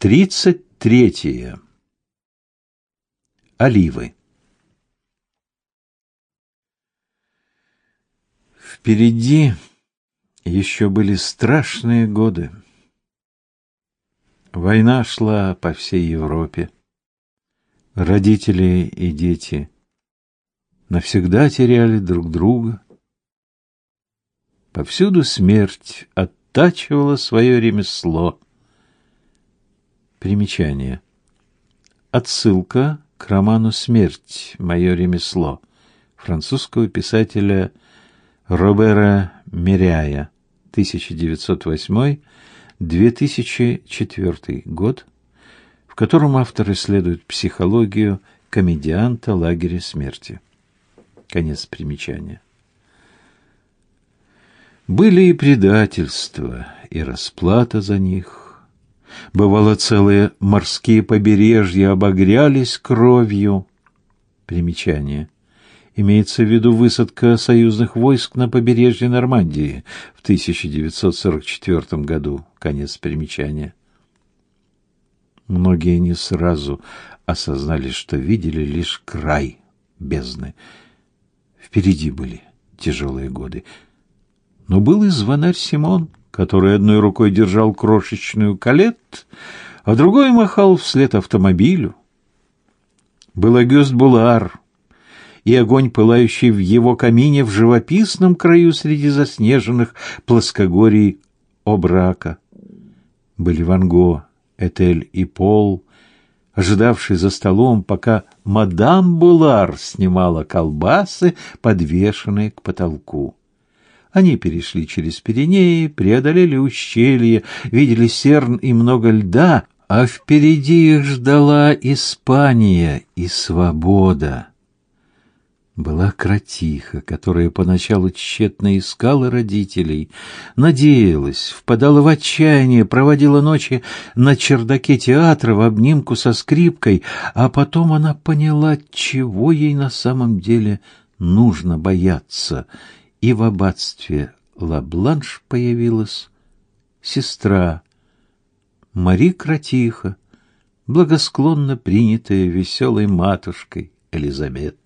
Тридцать третье. Оливы. Впереди еще были страшные годы. Война шла по всей Европе. Родители и дети навсегда теряли друг друга. Повсюду смерть оттачивала свое ремесло. Примечание. Отсылка к роману «Смерть. Мое ремесло» французского писателя Робера Миряя, 1908-2004 год, в котором автор исследует психологию комедианта лагеря смерти. Конец примечания. Были и предательства, и расплата за них, Бывало, целые морские побережья обогрялись кровью. Примечание. Имеется в виду высадка союзных войск на побережье Нормандии в 1944 году. Конец примечания. Многие не сразу осознали, что видели лишь край бездны. Впереди были тяжелые годы. Но был и звонарь Симон — который одной рукой держал крошечную калет, а другой махал вслед автомобилю. Был Агюст Булар, и огонь, пылающий в его камине в живописном краю среди заснеженных плоскогорий Обрака. Были Ван Го, Этель и Пол, ожидавший за столом, пока мадам Булар снимала колбасы, подвешенные к потолку. Они перешли через Пиренеи, преодолели ущелье, видели серн и много льда, а впереди их ждала Испания и свобода. Была кротиха, которая поначалу тщетно искала родителей, надеялась, впадала в отчаяние, проводила ночи на чердаке театра в обнимку со скрипкой, а потом она поняла, чего ей на самом деле нужно бояться — и в аббатстве Ла-Бланш появилась сестра Мари Кратиха, благосклонно принятая веселой матушкой Элизабет.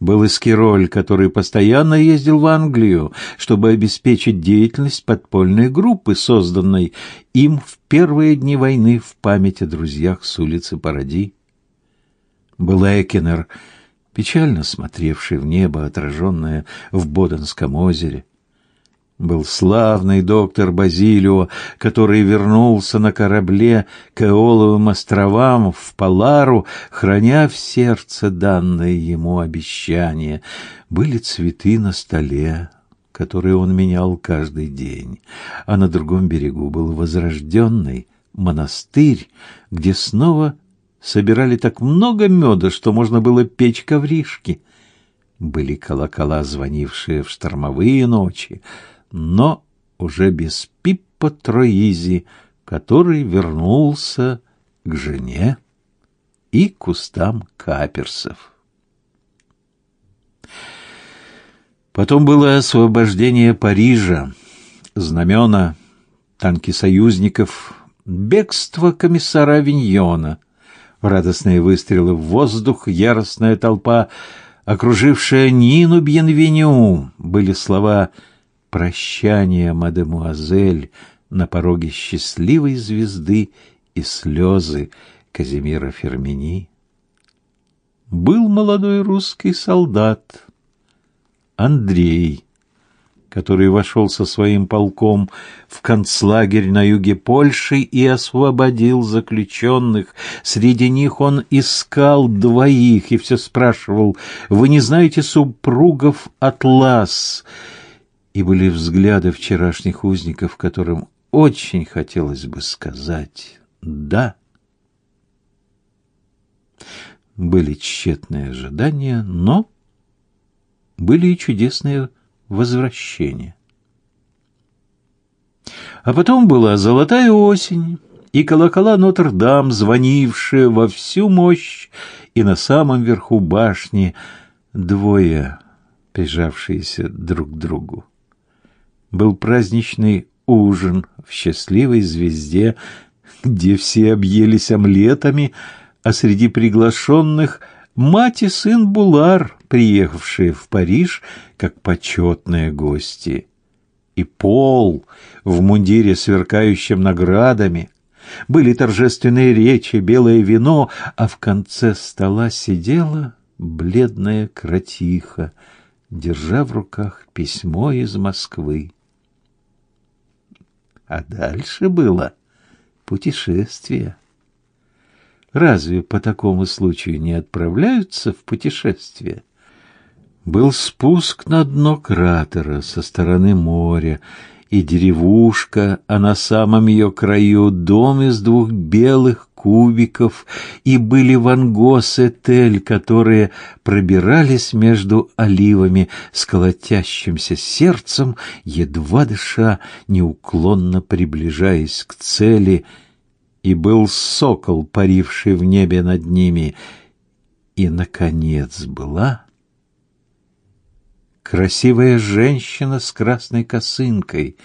Был Эскироль, который постоянно ездил в Англию, чтобы обеспечить деятельность подпольной группы, созданной им в первые дни войны в память о друзьях с улицы Паради. Был Экенер, печально смотревший в небо, отраженное в Боденском озере. Был славный доктор Базилио, который вернулся на корабле к Эоловым островам в Палару, храня в сердце данное ему обещание. Были цветы на столе, которые он менял каждый день, а на другом берегу был возрожденный монастырь, где снова собирали так много меда, что можно было печь ковришки. Были колокола, звонившие в штормовые ночи, но уже без Пиппа Троизи, который вернулся к жене и кустам каперсов. Потом было освобождение Парижа, знамена, танки союзников, бегство комиссара Авиньона — радостные выстрелы в воздух, яростная толпа, окружившая Нину Бьенвеню, были слова «Прощание, мадемуазель» на пороге счастливой звезды и слезы Казимира Фермини. Был молодой русский солдат Андрей, который вошел со своим полком в концлагерь на юге Польши и освободил заключенных. Среди них он искал двоих и все спрашивал, «Вы не знаете супругов Атлас?» И были взгляды вчерашних узников, которым очень хотелось бы сказать «да». Были тщетные ожидания, но были и чудесные возвращения. А потом была золотая осень, и колокола Нотр-Дам, звонившие во всю мощь, и на самом верху башни двое, прижавшиеся друг к другу. Был праздничный ужин в счастливой звезде, где все объелись омлетами, а среди приглашенных мать и сын Булар, приехавшие в Париж как почетные гости. И Пол в мундире, сверкающем наградами. Были торжественные речи, белое вино, а в конце стола сидела бледная кротиха, держа в руках письмо из Москвы. А дальше было путешествие. Разве по такому случаю не отправляются в путешествие? Был спуск на дно кратера со стороны моря, и деревушка, а на самом ее краю дом из двух белых кубиков, и были вангос и тель, которые пробирались между оливами с колотящимся сердцем, едва дыша, неуклонно приближаясь к цели, и был сокол, паривший в небе над ними, и, наконец, была красивая женщина с красной косынкой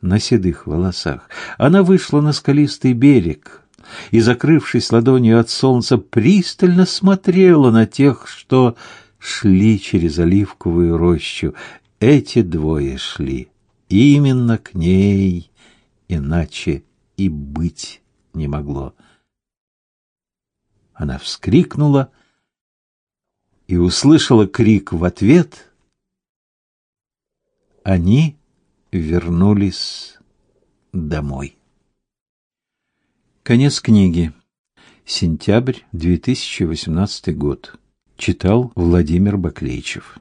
на седых волосах. Она вышла на скалистый берег и, закрывшись ладонью от солнца, пристально смотрела на тех, что шли через оливковую рощу. Эти двое шли именно к ней, иначе и быть не могло. Она вскрикнула и услышала крик в ответ — они вернулись домой. Конец книги. Сентябрь 2018 год. Читал Владимир Баклейчев.